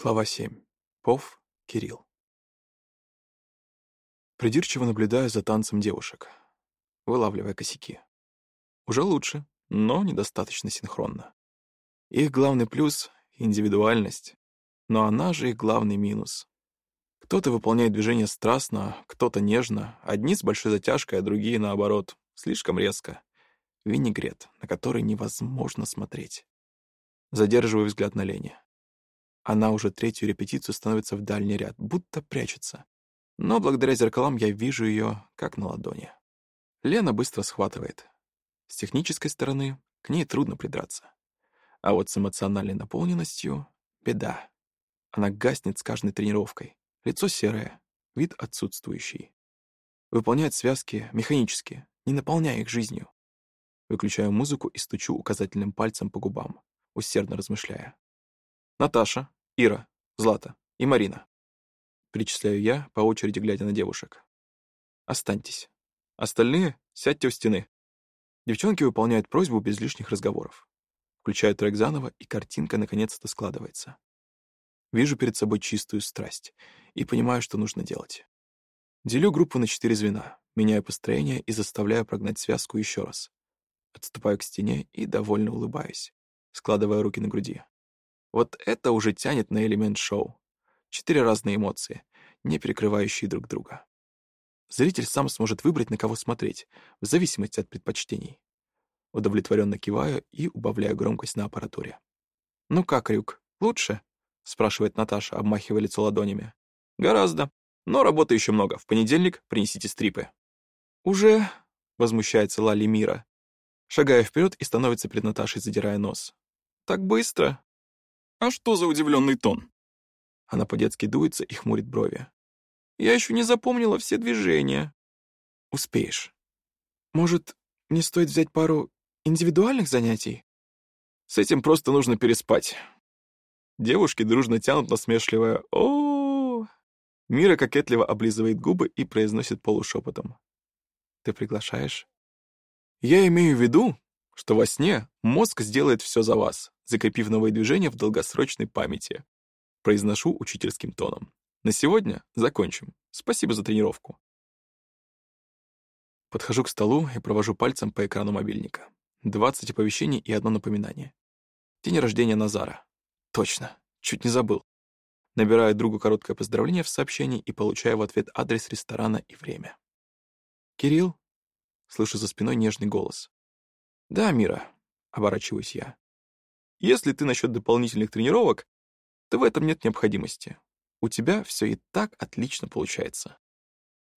Глава 7. Пов, Кирилл. Придирчиво наблюдаю за танцем девушек, вылавливая косяки. Уже лучше, но недостаточно синхронно. Их главный плюс — индивидуальность, но она же их главный минус. Кто-то выполняет движение страстно, кто-то нежно, одни с большой затяжкой, а другие, наоборот, слишком резко. Винегрет, на который невозможно смотреть. Задерживаю взгляд на Лене. Она уже третью репетицию становится в дальний ряд, будто прячется. Но благодаря зеркалам я вижу ее как на ладони. Лена быстро схватывает. С технической стороны к ней трудно придраться. А вот с эмоциональной наполненностью — беда. Она гаснет с каждой тренировкой. Лицо серое, вид отсутствующий. Выполняет связки механически, не наполняя их жизнью. Выключаю музыку и стучу указательным пальцем по губам, усердно размышляя. «Наташа, Ира, Злата и Марина. Перечисляю я, по очереди глядя на девушек. Останьтесь. Остальные сядьте у стены. Девчонки выполняют просьбу без лишних разговоров. Включаю трек заново, и картинка наконец-то складывается. Вижу перед собой чистую страсть и понимаю, что нужно делать. Делю группу на четыре звена, меняю построение и заставляю прогнать связку еще раз. Отступаю к стене и довольно улыбаюсь, складывая руки на груди. Вот это уже тянет на элемент шоу. Четыре разные эмоции, не перекрывающие друг друга. Зритель сам сможет выбрать, на кого смотреть, в зависимости от предпочтений. Удовлетворенно киваю и убавляю громкость на аппаратуре. «Ну как, Рюк, лучше?» — спрашивает Наташа, обмахивая лицо ладонями. «Гораздо. Но работы еще много. В понедельник принесите стрипы». «Уже?» — возмущается Лали Мира. Шагая вперед и становится перед Наташей, задирая нос. «Так быстро?» «А что за удивленный тон?» Она по-детски дуется и хмурит брови. «Я еще не запомнила все движения». «Успеешь. Может, не стоит взять пару индивидуальных занятий?» «С этим просто нужно переспать». Девушки дружно тянут насмешливое о, -о, -о, Мира кокетливо облизывает губы и произносит полушепотом. «Ты приглашаешь?» «Я имею в виду, что во сне мозг сделает все за вас, закрепив новые движения в долгосрочной памяти. Произношу учительским тоном. На сегодня закончим. Спасибо за тренировку. Подхожу к столу и провожу пальцем по экрану мобильника. 20 оповещений и одно напоминание. День рождения Назара. Точно, чуть не забыл. Набираю другу короткое поздравление в сообщении и получаю в ответ адрес ресторана и время. «Кирилл?» Слышу за спиной нежный голос. «Да, Мира», — оборачиваюсь я. «Если ты насчет дополнительных тренировок, то в этом нет необходимости. У тебя все и так отлично получается».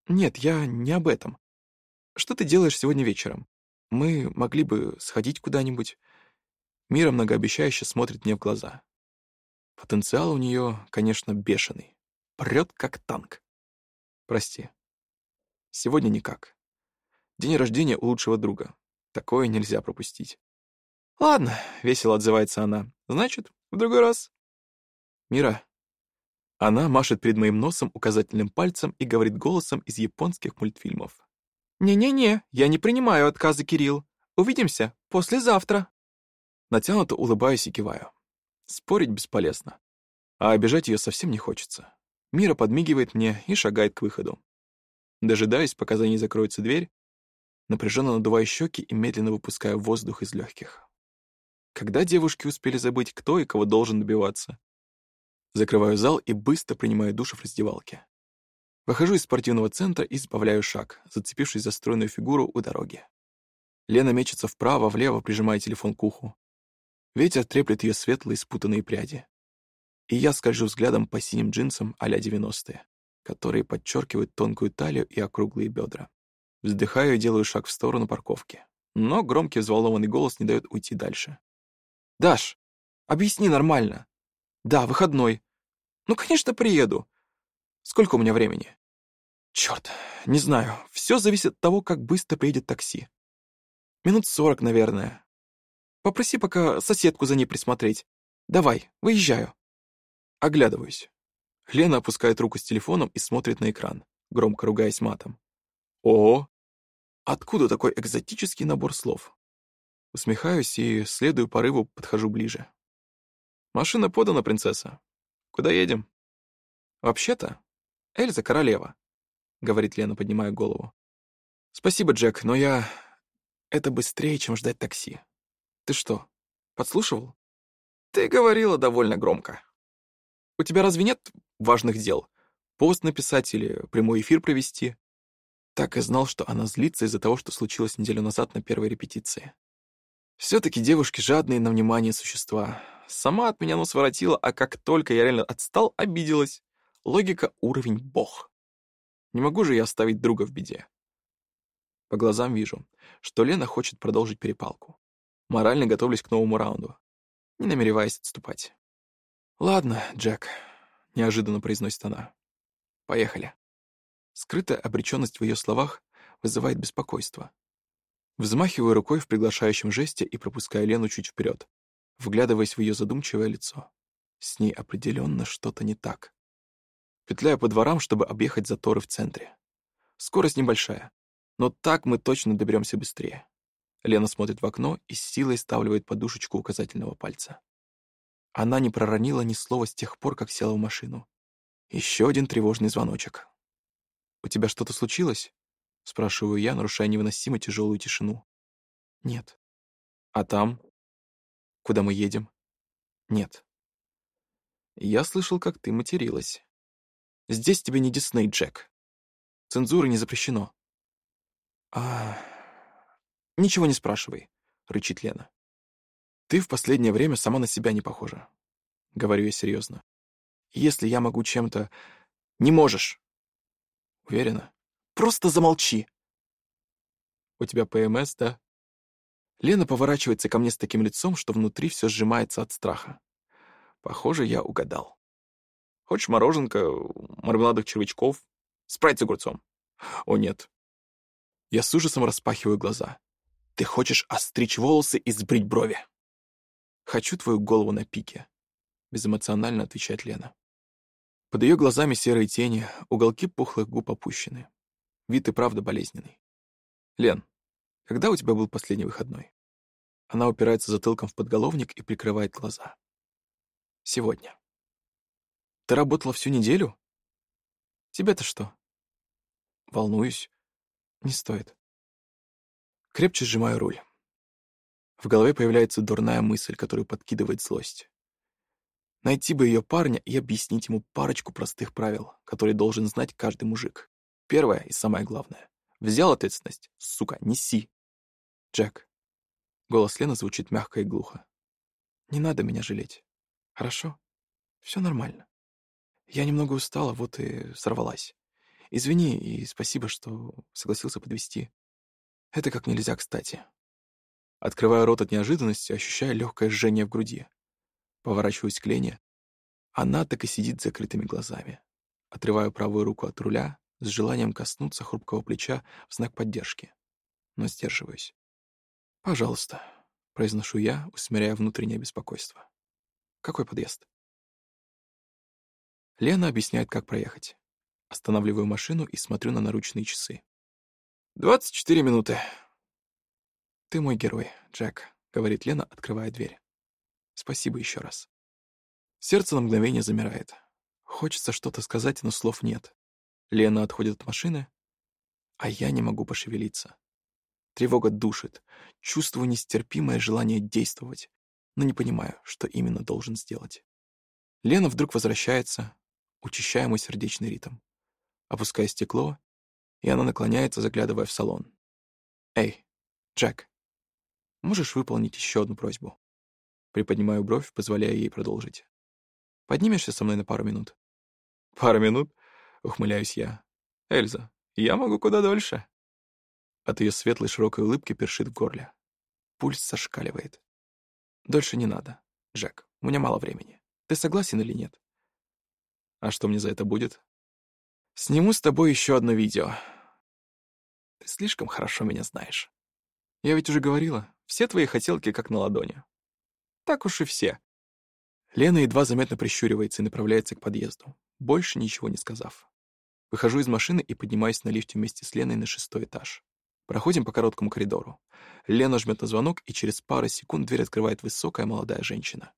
«Нет, я не об этом. Что ты делаешь сегодня вечером? Мы могли бы сходить куда-нибудь». Мира многообещающе смотрит мне в глаза. Потенциал у нее, конечно, бешеный. Прет как танк. Прости. Сегодня никак. День рождения у лучшего друга. Такое нельзя пропустить. «Ладно», — весело отзывается она. «Значит, в другой раз». «Мира». Она машет перед моим носом указательным пальцем и говорит голосом из японских мультфильмов. «Не-не-не, я не принимаю отказы, Кирилл. Увидимся послезавтра». Натянуто улыбаюсь и киваю. Спорить бесполезно. А обижать ее совсем не хочется. Мира подмигивает мне и шагает к выходу. Дожидаясь, пока за ней закроется дверь, напряженно надувая щеки и медленно выпуская воздух из легких. Когда девушки успели забыть, кто и кого должен добиваться? Закрываю зал и быстро принимаю душ в раздевалке. Выхожу из спортивного центра и сбавляю шаг, зацепившись за стройную фигуру у дороги. Лена мечется вправо, влево, прижимая телефон к уху. Ветер треплет ее светлые спутанные пряди. И я скольжу взглядом по синим джинсам а-ля 90-е, которые подчеркивают тонкую талию и округлые бедра. Вздыхаю и делаю шаг в сторону парковки. Но громкий взволнованный голос не дает уйти дальше. «Даш, объясни нормально». «Да, выходной». «Ну, конечно, приеду». «Сколько у меня времени?» «Черт, не знаю. Все зависит от того, как быстро приедет такси. Минут сорок, наверное. Попроси пока соседку за ней присмотреть. Давай, выезжаю». Оглядываюсь. Лена опускает руку с телефоном и смотрит на экран, громко ругаясь матом. «О, Откуда такой экзотический набор слов? Усмехаюсь и, следую порыву, подхожу ближе. «Машина подана, принцесса». Куда едем? Вообще-то, Эльза королева, говорит Лена, поднимая голову. Спасибо, Джек, но я... Это быстрее, чем ждать такси. Ты что, подслушивал? Ты говорила довольно громко. У тебя разве нет важных дел? Пост написать или прямой эфир провести? Так и знал, что она злится из-за того, что случилось неделю назад на первой репетиции. Все-таки девушки жадные на внимание существа. Сама от меня нос воротила, а как только я реально отстал, обиделась. Логика — уровень бог. Не могу же я оставить друга в беде. По глазам вижу, что Лена хочет продолжить перепалку. Морально готовлюсь к новому раунду, не намереваясь отступать. «Ладно, Джек», — неожиданно произносит она. «Поехали». Скрытая обреченность в ее словах вызывает беспокойство. Взмахиваю рукой в приглашающем жесте и пропускаю Лену чуть вперед, вглядываясь в ее задумчивое лицо. С ней определенно что-то не так. Петляю по дворам, чтобы объехать заторы в центре. Скорость небольшая, но так мы точно доберемся быстрее. Лена смотрит в окно и с силой ставливает подушечку указательного пальца. Она не проронила ни слова с тех пор, как села в машину. Еще один тревожный звоночек. «У тебя что-то случилось?» — спрашиваю я, нарушая невыносимо тяжелую тишину. «Нет». «А там?» «Куда мы едем?» «Нет». «Я слышал, как ты материлась. Здесь тебе не Дисней, Джек. Цензура не запрещено». «А... ничего не спрашивай», — рычит Лена. «Ты в последнее время сама на себя не похожа», — говорю я серьезно. «Если я могу чем-то...» «Не можешь!» «Уверена?» Просто замолчи!» «У тебя ПМС, да?» Лена поворачивается ко мне с таким лицом, что внутри все сжимается от страха. Похоже, я угадал. «Хочешь мороженка, мармеладных червячков, спрайт с огурцом?» «О, нет». Я с ужасом распахиваю глаза. «Ты хочешь остричь волосы и сбрить брови?» «Хочу твою голову на пике», — безэмоционально отвечает Лена. Под ее глазами серые тени, уголки пухлых губ опущены. Вид и правда болезненный. Лен, когда у тебя был последний выходной? Она упирается затылком в подголовник и прикрывает глаза. Сегодня. Ты работала всю неделю? Тебе-то что? Волнуюсь. Не стоит. Крепче сжимаю руль. В голове появляется дурная мысль, которую подкидывает злость. Найти бы ее парня и объяснить ему парочку простых правил, которые должен знать каждый мужик. Первое и самое главное. Взял ответственность, сука, неси. Джек. Голос Лены звучит мягко и глухо. Не надо меня жалеть. Хорошо? Все нормально. Я немного устала, вот и сорвалась. Извини и спасибо, что согласился подвести. Это как нельзя кстати. Открываю рот от неожиданности, ощущая легкое жжение в груди. Поворачиваюсь к Лене. Она так и сидит с закрытыми глазами. Отрываю правую руку от руля, с желанием коснуться хрупкого плеча в знак поддержки, но сдерживаюсь. «Пожалуйста», — произношу я, усмиряя внутреннее беспокойство. «Какой подъезд?» Лена объясняет, как проехать. Останавливаю машину и смотрю на наручные часы. «Двадцать четыре минуты». «Ты мой герой, Джек», — говорит Лена, открывая дверь. «Спасибо еще раз». Сердце на мгновение замирает. Хочется что-то сказать, но слов нет. Лена отходит от машины, а я не могу пошевелиться. Тревога душит, чувствую нестерпимое желание действовать, но не понимаю, что именно должен сделать. Лена вдруг возвращается, учащая мой сердечный ритм. Опуская стекло, и она наклоняется, заглядывая в салон. «Эй, Джек, можешь выполнить еще одну просьбу?» Приподнимаю бровь, позволяя ей продолжить. «Поднимешься со мной на пару минут?» «Пару минут? — ухмыляюсь я. «Эльза, я могу куда дольше». От ее светлой широкой улыбки першит в горле. Пульс зашкаливает. «Дольше не надо, Джек, у меня мало времени. Ты согласен или нет?» «А что мне за это будет?» «Сниму с тобой еще одно видео. Ты слишком хорошо меня знаешь. Я ведь уже говорила, все твои хотелки как на ладони. Так уж и все». Лена едва заметно прищуривается и направляется к подъезду, больше ничего не сказав. Выхожу из машины и поднимаюсь на лифте вместе с Леной на шестой этаж. Проходим по короткому коридору. Лена жмет на звонок, и через пару секунд дверь открывает высокая молодая женщина.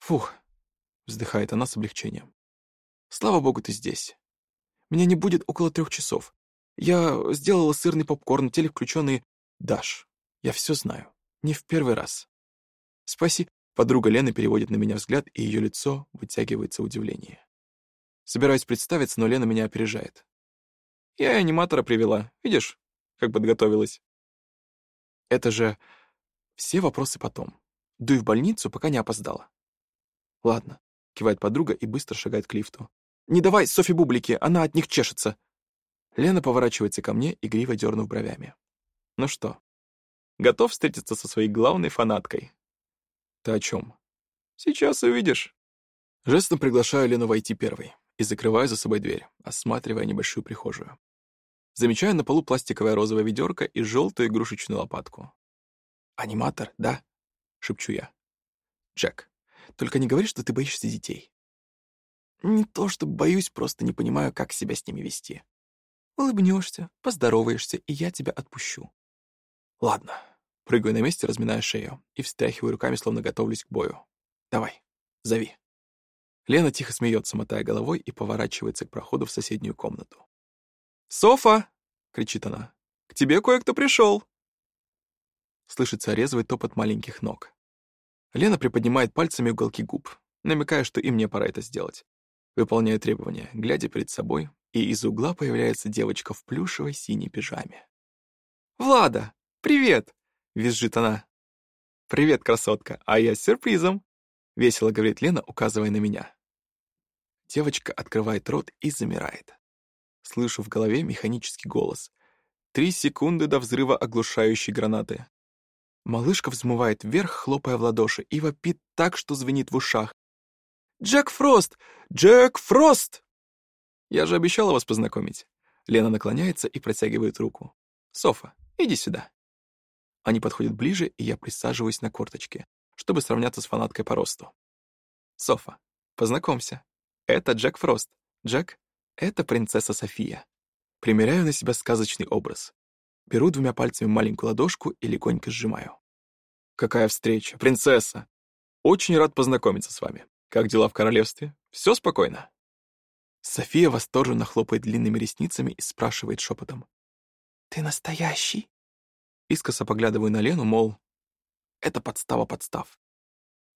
«Фух!» — вздыхает она с облегчением. Слава богу, ты здесь. Меня не будет около трех часов. Я сделала сырный попкорн, телек включенный. Даш, я все знаю. Не в первый раз. Спаси. Подруга Лены переводит на меня взгляд, и ее лицо вытягивается в удивлении. Собираюсь представиться, но Лена меня опережает. Я и аниматора привела. Видишь, как подготовилась. Это же... Все вопросы потом. Дуй в больницу, пока не опоздала. Ладно, кивает подруга и быстро шагает к лифту. Не давай Софи бублики, она от них чешется. Лена поворачивается ко мне, игриво дернув бровями. Ну что, готов встретиться со своей главной фанаткой? Ты о чем? Сейчас увидишь. Жестом приглашаю Лену войти первой и закрываю за собой дверь, осматривая небольшую прихожую. Замечаю на полу пластиковое розовое ведерко и желтую игрушечную лопатку. «Аниматор, да?» — шепчу я. «Джек, только не говори, что ты боишься детей». «Не то, что боюсь, просто не понимаю, как себя с ними вести. Улыбнешься, поздороваешься, и я тебя отпущу». «Ладно». Прыгаю на месте, разминая шею, и встряхиваю руками, словно готовлюсь к бою. «Давай, зови». Лена тихо смеется, мотая головой, и поворачивается к проходу в соседнюю комнату. «Софа!» — кричит она. «К тебе кое-кто пришел!» Слышится резвый топот маленьких ног. Лена приподнимает пальцами уголки губ, намекая, что и мне пора это сделать. Выполняю требования, глядя перед собой, и из угла появляется девочка в плюшевой синей пижаме. «Влада, привет!» — визжит она. «Привет, красотка, а я с сюрпризом!» — весело говорит Лена, указывая на меня. Девочка открывает рот и замирает. Слышу в голове механический голос. Три секунды до взрыва оглушающей гранаты. Малышка взмывает вверх, хлопая в ладоши, и вопит так, что звенит в ушах. «Джек Фрост! Джек Фрост!» «Я же обещала вас познакомить». Лена наклоняется и протягивает руку. «Софа, иди сюда». Они подходят ближе, и я присаживаюсь на корточке, чтобы сравняться с фанаткой по росту. «Софа, познакомься. Это Джек Фрост. Джек это принцесса София. Примеряю на себя сказочный образ. Беру двумя пальцами маленькую ладошку и легонько сжимаю. Какая встреча, принцесса! Очень рад познакомиться с вами. Как дела в королевстве? Все спокойно? София восторженно хлопает длинными ресницами и спрашивает шепотом. «Ты настоящий?» Искоса поглядываю на Лену, мол, это подстава подстав.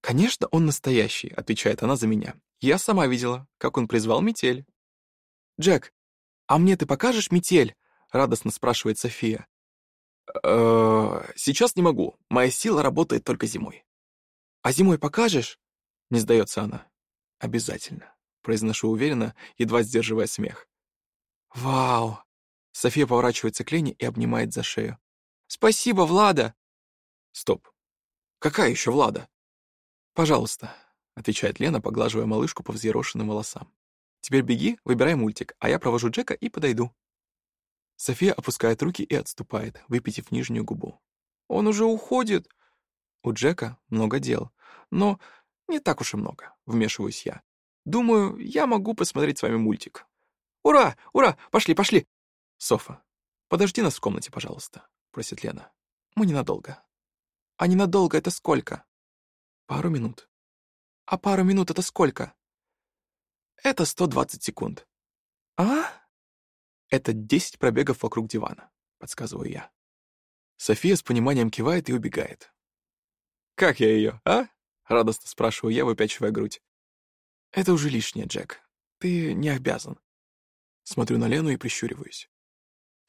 «Конечно, он настоящий», — отвечает она за меня. «Я сама видела, как он призвал метель. «Джек, а мне ты покажешь метель?» — радостно спрашивает София. «Э сейчас не могу. Моя сила работает только зимой». «А зимой покажешь?» — не сдается она. «Обязательно», — произношу уверенно, едва сдерживая смех. «Вау!» — София поворачивается к Лене и обнимает за шею. «Спасибо, Влада!» «Стоп. Какая еще Влада?» «Пожалуйста», — отвечает Лена, поглаживая малышку по взъерошенным волосам. Теперь беги, выбирай мультик, а я провожу Джека и подойду». София опускает руки и отступает, выпитив нижнюю губу. «Он уже уходит!» У Джека много дел, но не так уж и много, вмешиваюсь я. Думаю, я могу посмотреть с вами мультик. Ура! Ура! Пошли, пошли! Софа, подожди нас в комнате, пожалуйста, просит Лена. Мы ненадолго. А ненадолго это сколько? Пару минут. А пару минут это сколько? Это 120 секунд. А? Это 10 пробегов вокруг дивана, подсказываю я. София с пониманием кивает и убегает. «Как я ее, а?» — радостно спрашиваю я, выпячивая грудь. «Это уже лишнее, Джек. Ты не обязан». Смотрю на Лену и прищуриваюсь,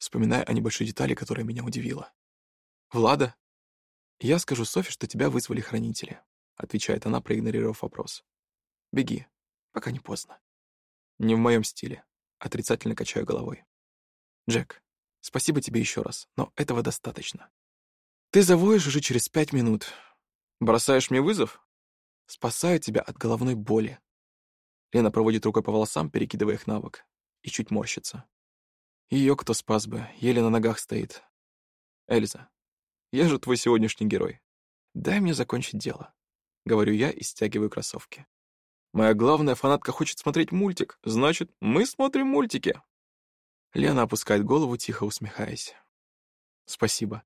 вспоминая о небольшой детали, которая меня удивила. «Влада?» «Я скажу Софи, что тебя вызвали хранители», — отвечает она, проигнорировав вопрос. «Беги, пока не поздно». Не в моем стиле. Отрицательно качаю головой. Джек, спасибо тебе еще раз, но этого достаточно. Ты завоешь уже через пять минут. Бросаешь мне вызов? Спасаю тебя от головной боли. Лена проводит рукой по волосам, перекидывая их на и чуть морщится. Ее кто спас бы, еле на ногах стоит. Эльза, я же твой сегодняшний герой. Дай мне закончить дело. Говорю я и стягиваю кроссовки. Моя главная фанатка хочет смотреть мультик, значит, мы смотрим мультики. Лена опускает голову, тихо усмехаясь. Спасибо.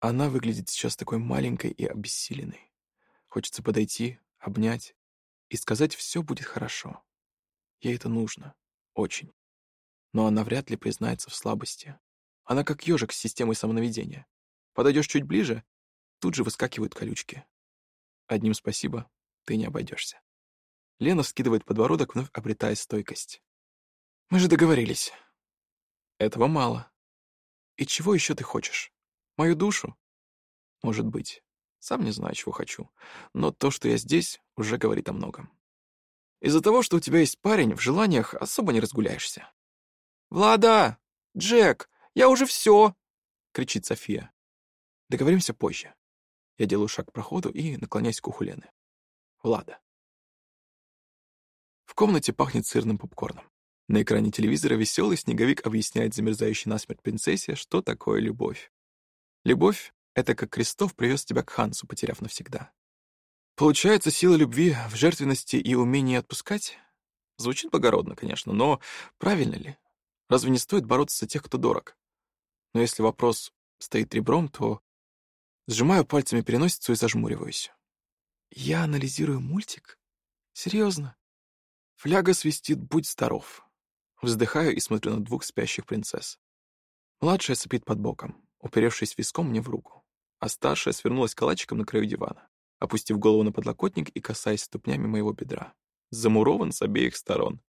Она выглядит сейчас такой маленькой и обессиленной. Хочется подойти, обнять и сказать «все будет хорошо». Ей это нужно. Очень. Но она вряд ли признается в слабости. Она как ежик с системой самонаведения. Подойдешь чуть ближе, тут же выскакивают колючки. Одним спасибо, ты не обойдешься. Лена вскидывает подбородок, вновь обретая стойкость. Мы же договорились. Этого мало. И чего еще ты хочешь? Мою душу? Может быть. Сам не знаю, чего хочу. Но то, что я здесь, уже говорит о многом. Из-за того, что у тебя есть парень, в желаниях особо не разгуляешься. «Влада! Джек! Я уже все!» — кричит София. Договоримся позже. Я делаю шаг к проходу и наклоняюсь к уху Лены. Влада. В комнате пахнет сырным попкорном. На экране телевизора веселый снеговик объясняет замерзающей насмерть принцессе, что такое любовь. Любовь — это как Крестов привез тебя к Хансу, потеряв навсегда. Получается, сила любви в жертвенности и умении отпускать? Звучит благородно, конечно, но правильно ли? Разве не стоит бороться за тех, кто дорог? Но если вопрос стоит ребром, то сжимаю пальцами переносицу и зажмуриваюсь. Я анализирую мультик? Серьезно? Фляга свистит «Будь здоров». Вздыхаю и смотрю на двух спящих принцесс. Младшая спит под боком, уперевшись виском мне в руку, а старшая свернулась калачиком на краю дивана, опустив голову на подлокотник и касаясь ступнями моего бедра. Замурован с обеих сторон.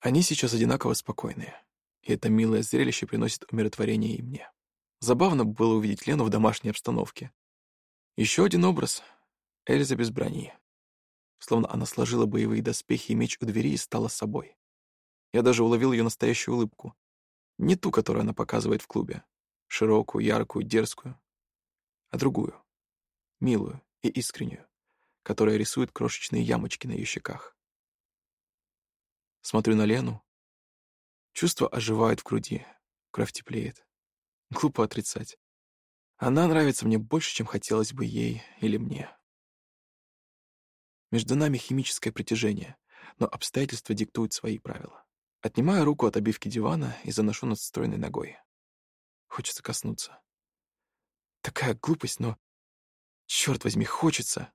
Они сейчас одинаково спокойные, и это милое зрелище приносит умиротворение и мне. Забавно было увидеть Лену в домашней обстановке. Еще один образ — Эльза без брони, словно она сложила боевые доспехи и меч у двери и стала собой. Я даже уловил ее настоящую улыбку. Не ту, которую она показывает в клубе. Широкую, яркую, дерзкую. А другую. Милую и искреннюю, которая рисует крошечные ямочки на ее щеках. Смотрю на Лену. Чувство оживает в груди. Кровь теплеет. Глупо отрицать. Она нравится мне больше, чем хотелось бы ей или мне. Между нами химическое притяжение, но обстоятельства диктуют свои правила. Отнимаю руку от обивки дивана и заношу над стройной ногой. Хочется коснуться. Такая глупость, но... Черт возьми, хочется!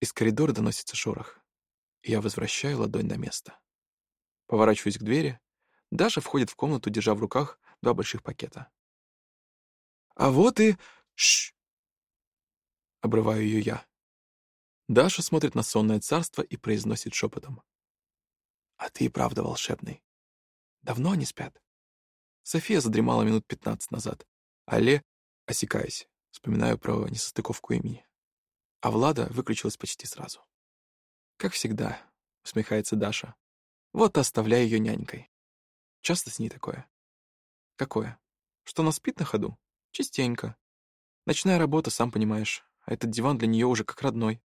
Из коридора доносится шорох. Я возвращаю ладонь на место. Поворачиваюсь к двери. Даша входит в комнату, держа в руках два больших пакета. «А вот и...» Шш! Обрываю ее я. Даша смотрит на сонное царство и произносит шепотом. «А ты и правда волшебный. Давно они спят?» София задремала минут пятнадцать назад. Але, осекаясь, вспоминаю про несостыковку имени. А Влада выключилась почти сразу. «Как всегда», — усмехается Даша. «Вот оставляю ее нянькой. Часто с ней такое?» «Какое? Что она спит на ходу? Частенько. Ночная работа, сам понимаешь, а этот диван для нее уже как родной.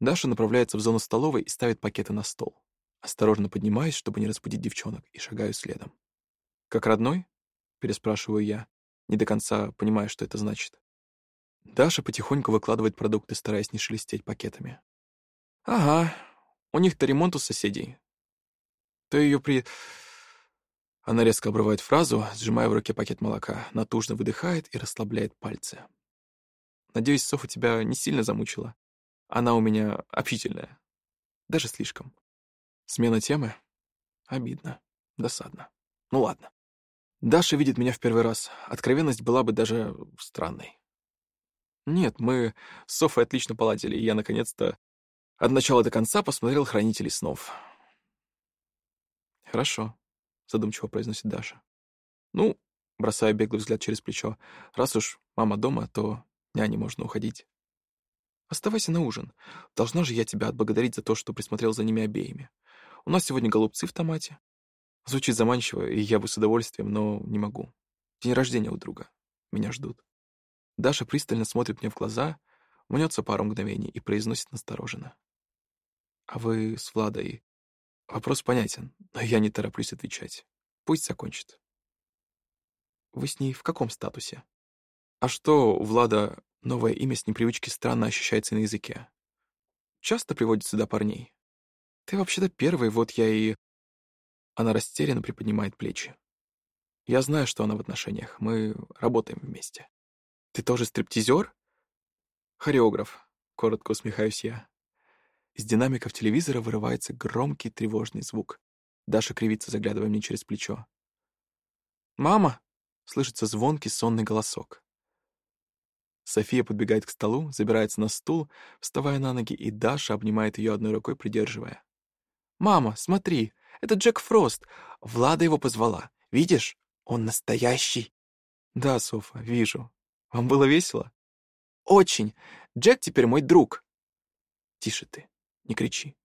Даша направляется в зону столовой и ставит пакеты на стол. Осторожно поднимаюсь, чтобы не разбудить девчонок, и шагаю следом. «Как родной?» — переспрашиваю я, не до конца понимая, что это значит. Даша потихоньку выкладывает продукты, стараясь не шелестеть пакетами. «Ага, у них-то ремонт у соседей. То ее при...» Она резко обрывает фразу, сжимая в руке пакет молока, натужно выдыхает и расслабляет пальцы. «Надеюсь, Софа тебя не сильно замучила?» Она у меня общительная. Даже слишком. Смена темы? Обидно. Досадно. Ну ладно. Даша видит меня в первый раз. Откровенность была бы даже странной. Нет, мы с Софой отлично поладили, и я, наконец-то, от начала до конца посмотрел «Хранителей снов». «Хорошо», — задумчиво произносит Даша. «Ну, бросаю беглый взгляд через плечо. Раз уж мама дома, то няне можно уходить». Оставайся на ужин. Должна же я тебя отблагодарить за то, что присмотрел за ними обеими. У нас сегодня голубцы в томате. Звучит заманчиво, и я бы с удовольствием, но не могу. День рождения у друга. Меня ждут. Даша пристально смотрит мне в глаза, мнется пару мгновений и произносит настороженно. А вы с Владой... Вопрос понятен, но я не тороплюсь отвечать. Пусть закончит. Вы с ней в каком статусе? А что, у Влада Новое имя с непривычки странно ощущается на языке. Часто приводит сюда парней. Ты вообще-то первый, вот я и... Она растерянно приподнимает плечи. Я знаю, что она в отношениях. Мы работаем вместе. Ты тоже стриптизер? Хореограф, коротко усмехаюсь я. Из динамиков телевизора вырывается громкий тревожный звук. Даша кривится, заглядывая мне через плечо. «Мама!» — слышится звонкий сонный голосок. София подбегает к столу, забирается на стул, вставая на ноги, и Даша обнимает ее одной рукой, придерживая. «Мама, смотри, это Джек Фрост. Влада его позвала. Видишь? Он настоящий». «Да, Софа, вижу. Вам было весело?» «Очень. Джек теперь мой друг». «Тише ты, не кричи.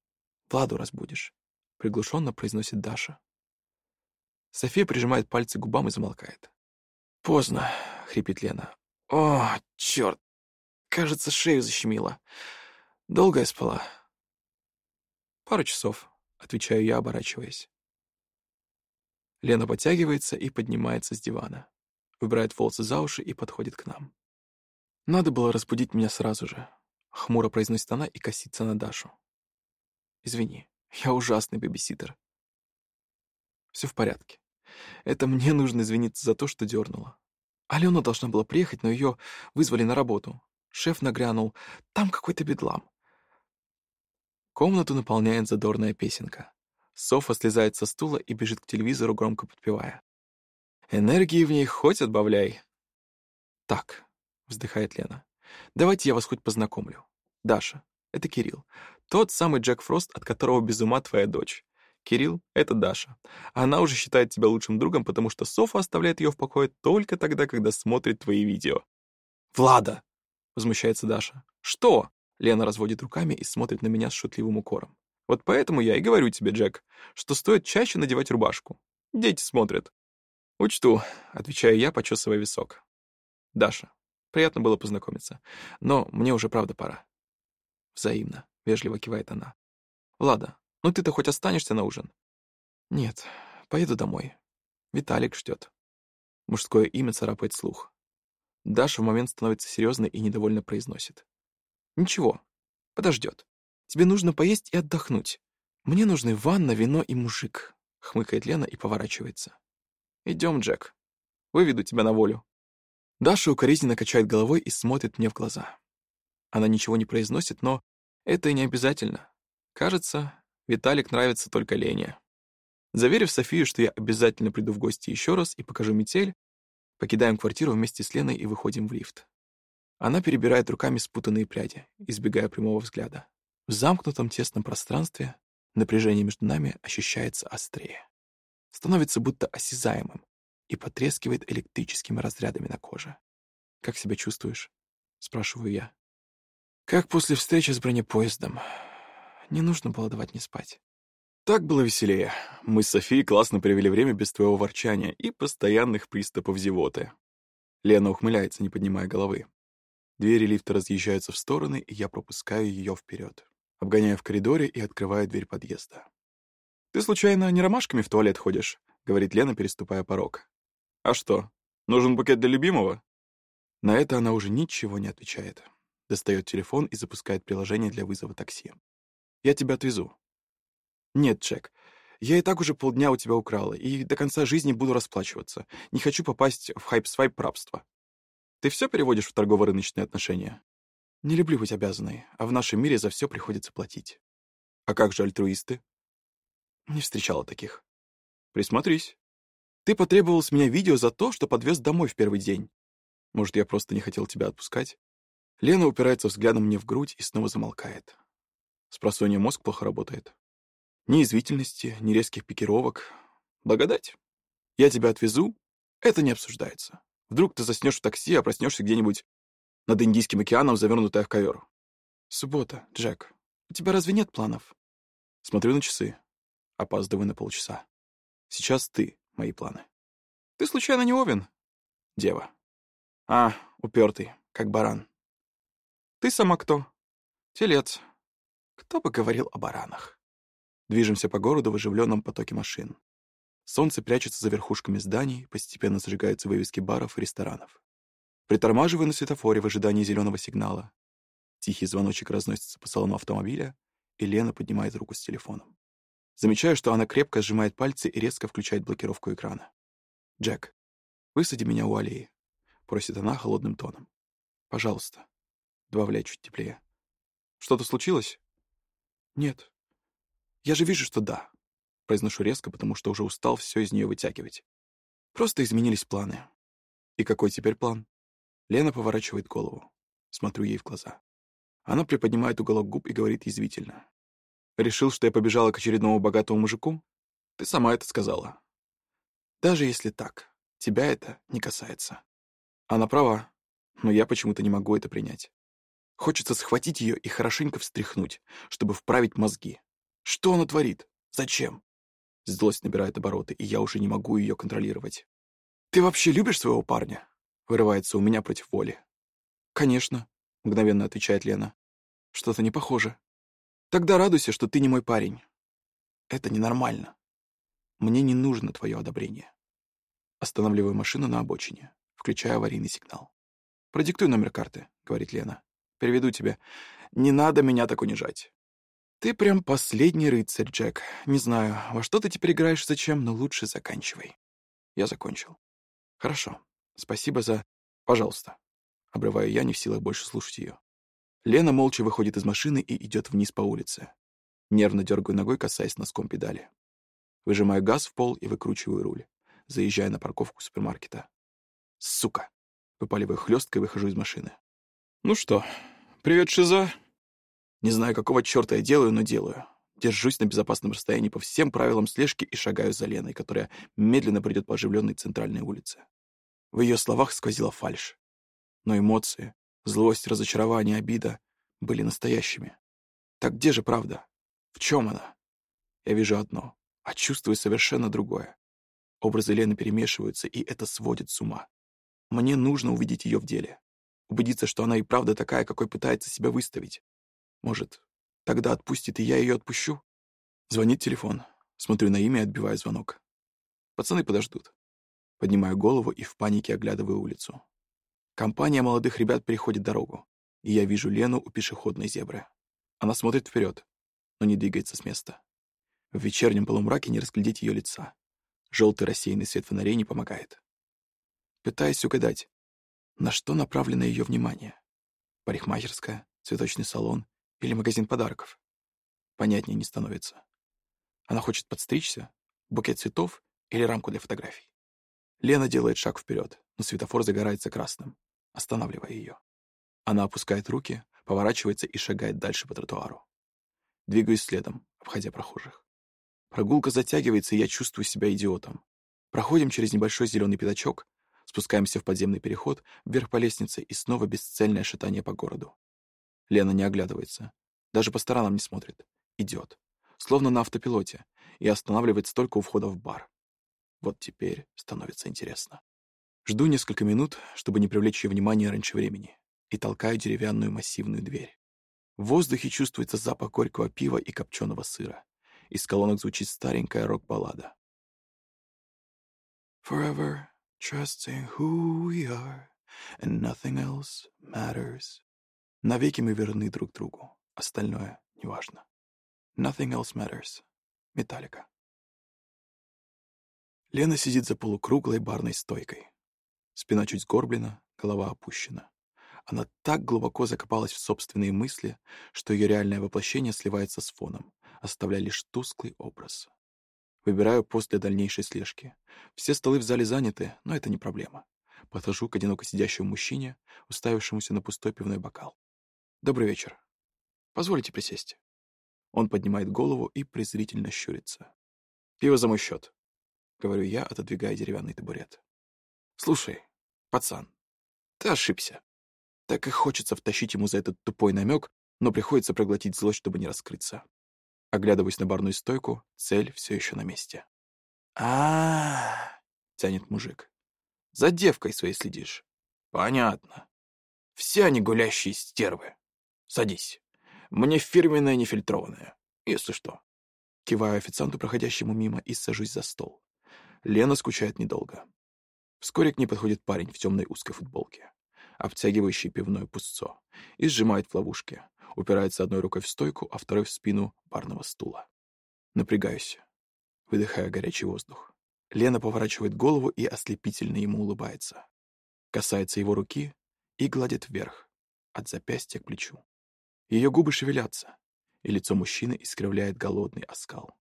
Владу разбудишь», — приглушенно произносит Даша. София прижимает пальцы к губам и замолкает. «Поздно», — хрипит Лена. «О, черт! Кажется, шею защемило. Долго я спала?» «Пару часов», — отвечаю я, оборачиваясь. Лена подтягивается и поднимается с дивана, выбирает волосы за уши и подходит к нам. «Надо было разбудить меня сразу же», — хмуро произносит она и косится на Дашу. «Извини, я ужасный бебиситер». Все в порядке. Это мне нужно извиниться за то, что дернула. Алена должна была приехать, но ее вызвали на работу. Шеф нагрянул. Там какой-то бедлам. Комнату наполняет задорная песенка. Софа слезает со стула и бежит к телевизору, громко подпевая. Энергии в ней хоть отбавляй. Так, вздыхает Лена. Давайте я вас хоть познакомлю. Даша, это Кирилл. Тот самый Джек Фрост, от которого без ума твоя дочь. Кирилл — это Даша. Она уже считает тебя лучшим другом, потому что Софа оставляет ее в покое только тогда, когда смотрит твои видео. «Влада!» — возмущается Даша. «Что?» — Лена разводит руками и смотрит на меня с шутливым укором. «Вот поэтому я и говорю тебе, Джек, что стоит чаще надевать рубашку. Дети смотрят». «Учту», — отвечаю я, почесывая висок. «Даша, приятно было познакомиться, но мне уже правда пора». «Взаимно», — вежливо кивает она. «Влада, ну ты-то хоть останешься на ужин? Нет, поеду домой. Виталик ждет. Мужское имя царапает слух. Даша в момент становится серьезной и недовольно произносит. Ничего, подождет. Тебе нужно поесть и отдохнуть. Мне нужны ванна, вино и мужик, хмыкает Лена и поворачивается. Идем, Джек. Выведу тебя на волю. Даша укоризненно качает головой и смотрит мне в глаза. Она ничего не произносит, но это и не обязательно. Кажется, Виталик нравится только Лене. Заверив Софию, что я обязательно приду в гости еще раз и покажу метель, покидаем квартиру вместе с Леной и выходим в лифт. Она перебирает руками спутанные пряди, избегая прямого взгляда. В замкнутом тесном пространстве напряжение между нами ощущается острее. Становится будто осязаемым и потрескивает электрическими разрядами на коже. «Как себя чувствуешь?» — спрашиваю я. «Как после встречи с бронепоездом», не нужно было давать мне спать. Так было веселее. Мы с Софией классно провели время без твоего ворчания и постоянных приступов зевоты. Лена ухмыляется, не поднимая головы. Двери лифта разъезжаются в стороны, и я пропускаю ее вперед, обгоняя в коридоре и открываю дверь подъезда. «Ты, случайно, не ромашками в туалет ходишь?» — говорит Лена, переступая порог. «А что, нужен букет для любимого?» На это она уже ничего не отвечает. Достает телефон и запускает приложение для вызова такси. Я тебя отвезу». «Нет, Джек, я и так уже полдня у тебя украла, и до конца жизни буду расплачиваться. Не хочу попасть в хайп-свайп рабства. Ты все переводишь в торгово-рыночные отношения? Не люблю быть обязанной, а в нашем мире за все приходится платить. А как же альтруисты? Не встречала таких. Присмотрись. Ты потребовал с меня видео за то, что подвез домой в первый день. Может, я просто не хотел тебя отпускать? Лена упирается взглядом мне в грудь и снова замолкает. Спросонья мозг плохо работает. Ни извительности, ни резких пикировок. Благодать. Я тебя отвезу. Это не обсуждается. Вдруг ты заснешь в такси, а проснешься где-нибудь над Индийским океаном, завернутая в ковер. Суббота, Джек. У тебя разве нет планов? Смотрю на часы. Опаздываю на полчаса. Сейчас ты, мои планы. Ты случайно не Овен? Дева. А, упертый, как баран. Ты сама кто? Телец. Кто бы говорил о баранах? Движемся по городу в оживленном потоке машин. Солнце прячется за верхушками зданий, постепенно зажигаются вывески баров и ресторанов. Притормаживаю на светофоре в ожидании зеленого сигнала. Тихий звоночек разносится по салону автомобиля, и Лена поднимает руку с телефоном. Замечаю, что она крепко сжимает пальцы и резко включает блокировку экрана. «Джек, высади меня у аллеи», — просит она холодным тоном. «Пожалуйста», — добавляет чуть теплее. «Что-то случилось?» «Нет. Я же вижу, что да». Произношу резко, потому что уже устал все из нее вытягивать. Просто изменились планы. И какой теперь план? Лена поворачивает голову. Смотрю ей в глаза. Она приподнимает уголок губ и говорит язвительно. «Решил, что я побежала к очередному богатому мужику? Ты сама это сказала. Даже если так, тебя это не касается». Она права, но я почему-то не могу это принять. Хочется схватить ее и хорошенько встряхнуть, чтобы вправить мозги. Что она творит? Зачем? Злость набирает обороты, и я уже не могу ее контролировать. «Ты вообще любишь своего парня?» Вырывается у меня против воли. «Конечно», — мгновенно отвечает Лена. «Что-то не похоже. Тогда радуйся, что ты не мой парень. Это ненормально. Мне не нужно твое одобрение». Останавливаю машину на обочине, включая аварийный сигнал. «Продиктуй номер карты», — говорит Лена. «Переведу тебе. Не надо меня так унижать». «Ты прям последний рыцарь, Джек. Не знаю, во что ты теперь играешь, зачем, но лучше заканчивай». Я закончил. «Хорошо. Спасибо за... Пожалуйста». Обрываю я, не в силах больше слушать ее. Лена молча выходит из машины и идет вниз по улице. Нервно дергаю ногой, касаясь носком педали. Выжимаю газ в пол и выкручиваю руль, заезжая на парковку супермаркета. «Сука!» Выпаливаю хлестко и выхожу из машины. «Ну что, привет, Шиза?» Не знаю, какого черта я делаю, но делаю. Держусь на безопасном расстоянии по всем правилам слежки и шагаю за Леной, которая медленно придет по оживленной центральной улице. В ее словах сквозила фальшь. Но эмоции, злость, разочарование, обида были настоящими. Так где же правда? В чем она? Я вижу одно, а чувствую совершенно другое. Образы Лены перемешиваются, и это сводит с ума. Мне нужно увидеть ее в деле. Убедиться, что она и правда такая, какой пытается себя выставить. Может, Тогда отпустит, и я ее отпущу. Звонит телефон. Смотрю на имя и отбиваю звонок. Пацаны подождут. Поднимаю голову и в панике оглядываю улицу. Компания молодых ребят переходит дорогу, и я вижу Лену у пешеходной зебры. Она смотрит вперед, но не двигается с места. В вечернем полумраке не разглядеть ее лица. Желтый рассеянный свет фонарей не помогает. Пытаюсь угадать, на что направлено ее внимание. Парикмахерская, цветочный салон или магазин подарков. Понятнее не становится. Она хочет подстричься, букет цветов или рамку для фотографий. Лена делает шаг вперед, но светофор загорается красным, останавливая ее. Она опускает руки, поворачивается и шагает дальше по тротуару. Двигаюсь следом, обходя прохожих. Прогулка затягивается, и я чувствую себя идиотом. Проходим через небольшой зеленый пятачок, спускаемся в подземный переход, вверх по лестнице и снова бесцельное шатание по городу. Лена не оглядывается. Даже по сторонам не смотрит. Идет. Словно на автопилоте. И останавливается только у входа в бар. Вот теперь становится интересно. Жду несколько минут, чтобы не привлечь ее внимание раньше времени, и толкаю деревянную массивную дверь. В воздухе чувствуется запах горького пива и копченого сыра. Из колонок звучит старенькая рок-баллада. Forever trusting who we are, and nothing else matters. Навеки мы верны друг другу. Остальное неважно. Nothing else matters. Металлика. Лена сидит за полукруглой барной стойкой. Спина чуть сгорблена, голова опущена. Она так глубоко закопалась в собственные мысли, что ее реальное воплощение сливается с фоном, оставляя лишь тусклый образ. Выбираю пост для дальнейшей слежки. Все столы в зале заняты, но это не проблема. Подхожу к одиноко сидящему мужчине, уставившемуся на пустой пивной бокал. «Добрый вечер. Позвольте присесть». Он поднимает голову и презрительно щурится. «Пиво за мой счет», — говорю я, отодвигая деревянный табурет. «Слушай, пацан, ты ошибся. Так и хочется втащить ему за этот тупой намек, но приходится проглотить злость, чтобы не раскрыться. Оглядываясь на барную стойку, цель все еще на месте. а, тянет мужик. «За девкой своей следишь?» «Понятно. Все они гулящие стервы. Садись. Мне фирменное нефильтрованное, если что. Киваю официанту, проходящему мимо, и сажусь за стол. Лена скучает недолго. Вскоре к ней подходит парень в темной узкой футболке, обтягивающий пивное пустцо, и сжимает в ловушке, упирается одной рукой в стойку, а второй в спину барного стула. Напрягаюсь, выдыхая горячий воздух. Лена поворачивает голову и ослепительно ему улыбается. Касается его руки и гладит вверх, от запястья к плечу. Ее губы шевелятся. и лицо мужчины искривляет голодный оскал.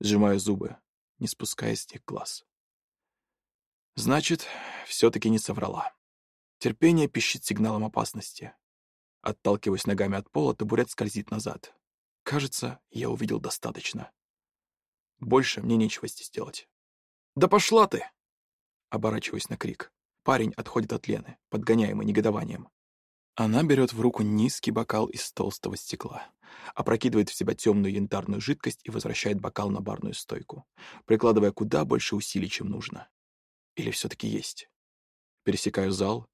Сжимаю зубы, не спуская с них глаз. Значит, все-таки не соврала. Терпение пищит сигналом опасности. Отталкиваясь ногами от пола, табурет скользит назад. Кажется, я увидел достаточно. Больше мне нечего здесь делать. «Да пошла ты!» Оборачиваясь на крик. Парень отходит от Лены, подгоняемый негодованием. Она берет в руку низкий бокал из толстого стекла, опрокидывает в себя темную янтарную жидкость и возвращает бокал на барную стойку, прикладывая куда больше усилий, чем нужно. Или все-таки есть. Пересекаю зал,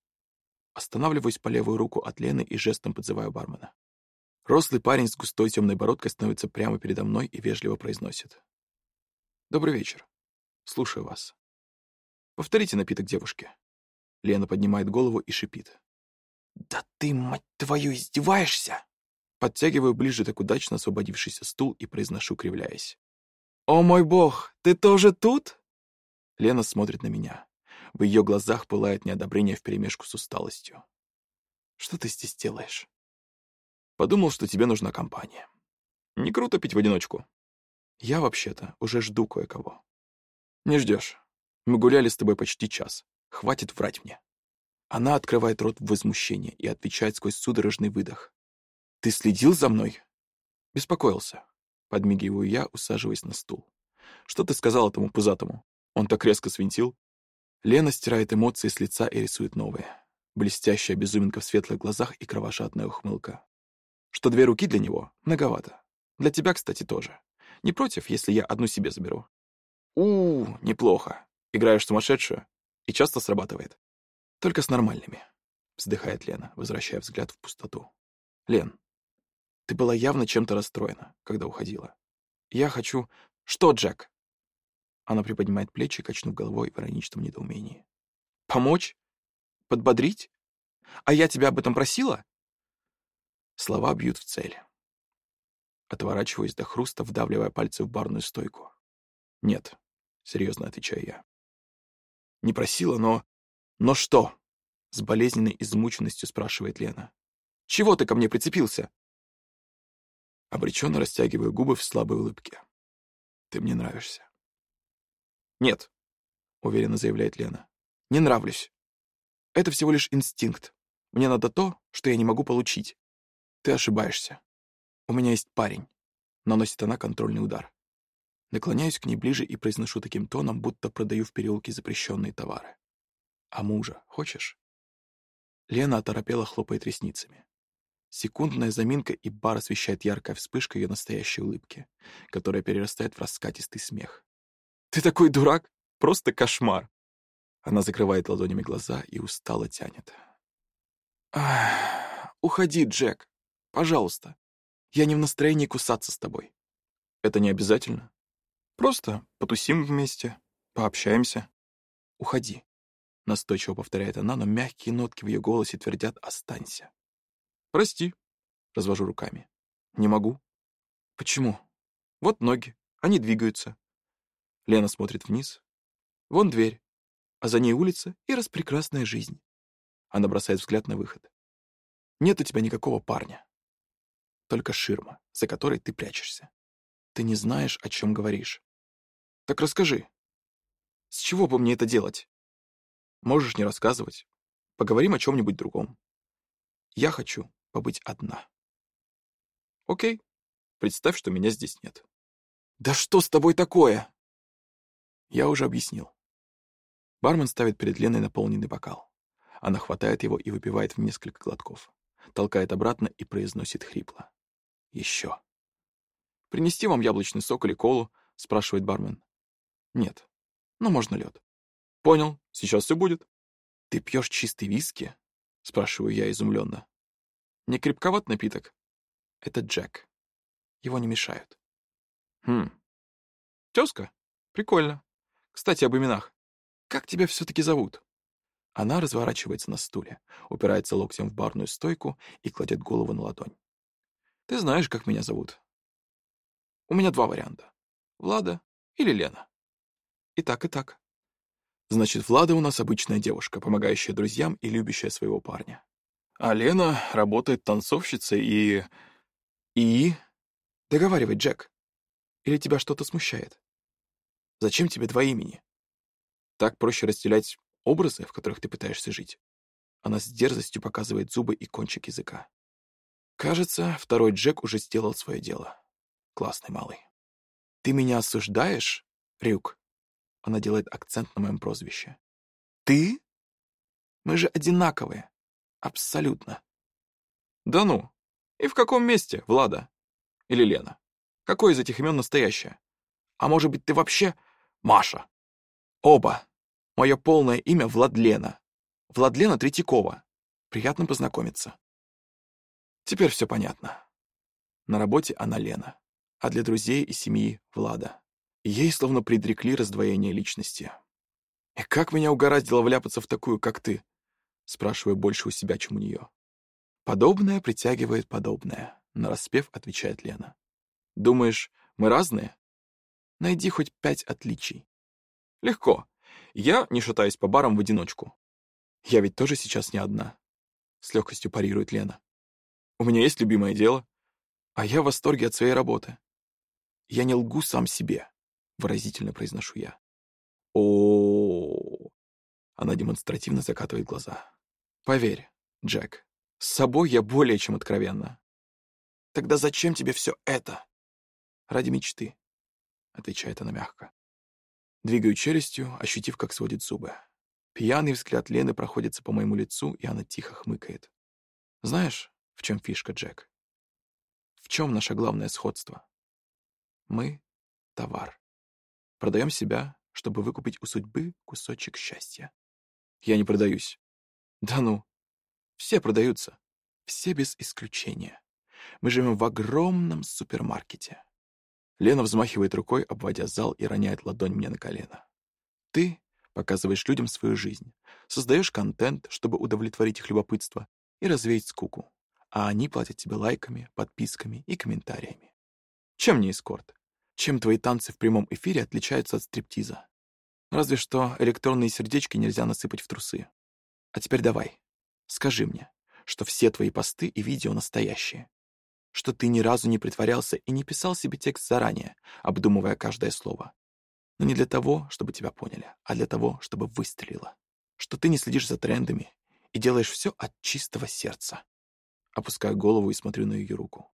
останавливаюсь по левую руку от Лены и жестом подзываю бармена. Рослый парень с густой темной бородкой становится прямо передо мной и вежливо произносит. «Добрый вечер. Слушаю вас. Повторите напиток девушке». Лена поднимает голову и шипит. «Да ты, мать твою, издеваешься?» Подтягиваю ближе так удачно освободившийся стул и произношу, кривляясь. «О мой бог, ты тоже тут?» Лена смотрит на меня. В ее глазах пылает неодобрение вперемешку с усталостью. «Что ты здесь делаешь?» «Подумал, что тебе нужна компания. Не круто пить в одиночку. Я, вообще-то, уже жду кое-кого. Не ждешь. Мы гуляли с тобой почти час. Хватит врать мне. Она открывает рот в возмущении и отвечает сквозь судорожный выдох. «Ты следил за мной?» «Беспокоился», — подмигиваю я, усаживаясь на стул. «Что ты сказал этому пузатому? Он так резко свинтил?» Лена стирает эмоции с лица и рисует новые. Блестящая безуминка в светлых глазах и кровожадная ухмылка. Что две руки для него многовато. Для тебя, кстати, тоже. Не против, если я одну себе заберу? у, -у неплохо. Играешь сумасшедшую? И часто срабатывает. Только с нормальными. Вздыхает Лена, возвращая взгляд в пустоту. Лен, ты была явно чем-то расстроена, когда уходила. Я хочу... Что, Джек? Она приподнимает плечи, качнув головой в ироничном недоумении. Помочь? Подбодрить? А я тебя об этом просила? Слова бьют в цель. Отворачиваюсь до хруста, вдавливая пальцы в барную стойку. «Нет», — серьезно отвечаю я. «Не просила, но...» «Но что?» — с болезненной измученностью спрашивает Лена. «Чего ты ко мне прицепился?» Обреченно растягиваю губы в слабой улыбке. «Ты мне нравишься». «Нет», — уверенно заявляет Лена. «Не нравлюсь. Это всего лишь инстинкт. Мне надо то, что я не могу получить. Ты ошибаешься. «У меня есть парень», — наносит она контрольный удар. Наклоняюсь к ней ближе и произношу таким тоном, будто продаю в переулке запрещенные товары. «А мужа хочешь?» Лена оторопела, хлопает ресницами. Секундная заминка, и бар освещает яркая вспышка ее настоящей улыбки, которая перерастает в раскатистый смех. «Ты такой дурак! Просто кошмар!» Она закрывает ладонями глаза и устало тянет. «Ах, уходи, Джек! Пожалуйста!» Я не в настроении кусаться с тобой. Это не обязательно. Просто потусим вместе, пообщаемся. Уходи. Настойчиво повторяет она, но мягкие нотки в ее голосе твердят «останься». Прости. Развожу руками. Не могу. Почему? Вот ноги. Они двигаются. Лена смотрит вниз. Вон дверь. А за ней улица и распрекрасная жизнь. Она бросает взгляд на выход. Нет у тебя никакого парня только ширма, за которой ты прячешься. Ты не знаешь, о чем говоришь. Так расскажи. С чего бы мне это делать? Можешь не рассказывать. Поговорим о чем-нибудь другом. Я хочу побыть одна. Окей. Представь, что меня здесь нет. Да что с тобой такое? Я уже объяснил. Бармен ставит перед Леной наполненный бокал. Она хватает его и выпивает в несколько глотков, толкает обратно и произносит хрипло. Еще. «Принести вам яблочный сок или колу?» — спрашивает бармен. «Нет. Но можно лед». «Понял. Сейчас все будет». «Ты пьешь чистый виски?» — спрашиваю я изумленно. «Не крепковат напиток?» «Это Джек. Его не мешают». «Хм. Тезка? Прикольно. Кстати, об именах. Как тебя все-таки зовут?» Она разворачивается на стуле, упирается локтем в барную стойку и кладет голову на ладонь. Ты знаешь, как меня зовут. У меня два варианта. Влада или Лена. И так, и так. Значит, Влада у нас обычная девушка, помогающая друзьям и любящая своего парня. А Лена работает танцовщицей и... И... Договаривай, Джек. Или тебя что-то смущает? Зачем тебе два имени? Так проще разделять образы, в которых ты пытаешься жить. Она с дерзостью показывает зубы и кончик языка. Кажется, второй Джек уже сделал свое дело. Классный малый. Ты меня осуждаешь, Рюк? Она делает акцент на моем прозвище. Ты? Мы же одинаковые. Абсолютно. Да ну. И в каком месте, Влада? Или Лена? Какое из этих имен настоящее? А может быть, ты вообще Маша? Оба. Мое полное имя Владлена. Владлена Третьякова. Приятно познакомиться. Теперь все понятно. На работе она Лена, а для друзей и семьи — Влада. Ей словно предрекли раздвоение личности. «И как меня угораздило вляпаться в такую, как ты?» Спрашиваю больше у себя, чем у нее. «Подобное притягивает подобное», — нараспев отвечает Лена. «Думаешь, мы разные? Найди хоть пять отличий». «Легко. Я не шатаюсь по барам в одиночку. Я ведь тоже сейчас не одна. С легкостью парирует Лена. У меня есть любимое дело, а я в восторге от своей работы. Я не лгу сам себе, выразительно произношу я. О, Она демонстративно закатывает глаза. Поверь, Джек, с собой я более чем откровенна. Тогда зачем тебе все это? Ради мечты, отвечает она мягко. Двигаю челюстью, ощутив, как сводит зубы. Пьяный взгляд Лены проходится по моему лицу, и она тихо хмыкает. Знаешь, в чем фишка, Джек? В чем наше главное сходство? Мы — товар. Продаем себя, чтобы выкупить у судьбы кусочек счастья. Я не продаюсь. Да ну. Все продаются. Все без исключения. Мы живем в огромном супермаркете. Лена взмахивает рукой, обводя зал и роняет ладонь мне на колено. Ты показываешь людям свою жизнь, создаешь контент, чтобы удовлетворить их любопытство и развеять скуку, а они платят тебе лайками, подписками и комментариями. Чем не эскорт? Чем твои танцы в прямом эфире отличаются от стриптиза? Разве что электронные сердечки нельзя насыпать в трусы. А теперь давай, скажи мне, что все твои посты и видео настоящие, что ты ни разу не притворялся и не писал себе текст заранее, обдумывая каждое слово. Но не для того, чтобы тебя поняли, а для того, чтобы выстрелило. Что ты не следишь за трендами и делаешь все от чистого сердца. Опускаю голову и смотрю на ее руку.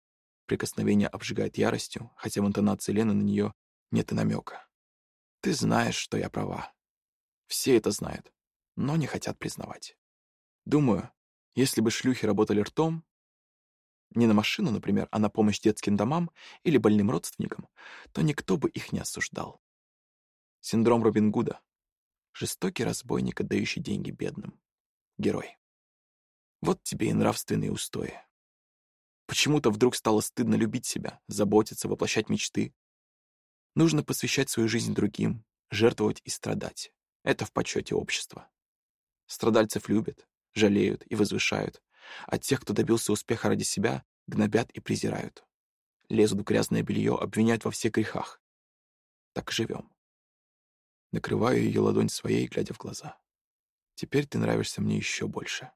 Прикосновение обжигает яростью, хотя в интонации Лены на нее нет и намека. Ты знаешь, что я права. Все это знают, но не хотят признавать. Думаю, если бы шлюхи работали ртом, не на машину, например, а на помощь детским домам или больным родственникам, то никто бы их не осуждал. Синдром Робин Гуда. Жестокий разбойник, отдающий деньги бедным. Герой. Вот тебе и нравственные устои. Почему-то вдруг стало стыдно любить себя, заботиться, воплощать мечты. Нужно посвящать свою жизнь другим, жертвовать и страдать. Это в почете общества. Страдальцев любят, жалеют и возвышают, а тех, кто добился успеха ради себя, гнобят и презирают. Лезут в грязное белье, обвиняют во всех грехах. Так живем. Накрываю ее ладонь своей, глядя в глаза. Теперь ты нравишься мне еще больше.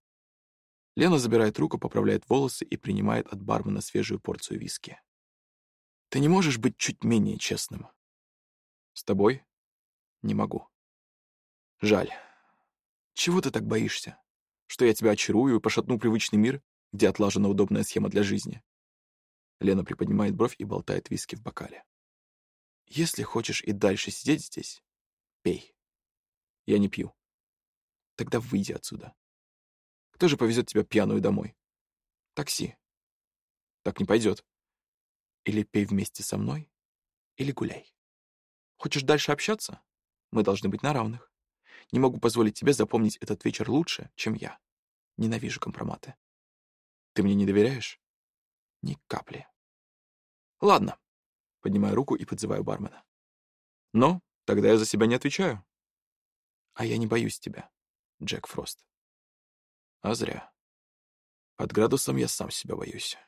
Лена забирает руку, поправляет волосы и принимает от бармена свежую порцию виски. Ты не можешь быть чуть менее честным. С тобой? Не могу. Жаль. Чего ты так боишься? Что я тебя очарую и пошатну привычный мир, где отлажена удобная схема для жизни. Лена приподнимает бровь и болтает виски в бокале. Если хочешь и дальше сидеть здесь, пей. Я не пью. Тогда выйди отсюда. Кто же повезет тебя пьяную домой? Такси. Так не пойдет. Или пей вместе со мной, или гуляй. Хочешь дальше общаться? Мы должны быть на равных. Не могу позволить тебе запомнить этот вечер лучше, чем я. Ненавижу компроматы. Ты мне не доверяешь? Ни капли. Ладно. Поднимаю руку и подзываю бармена. Но тогда я за себя не отвечаю. А я не боюсь тебя, Джек Фрост. А зря. Под градусом я сам себя боюсь.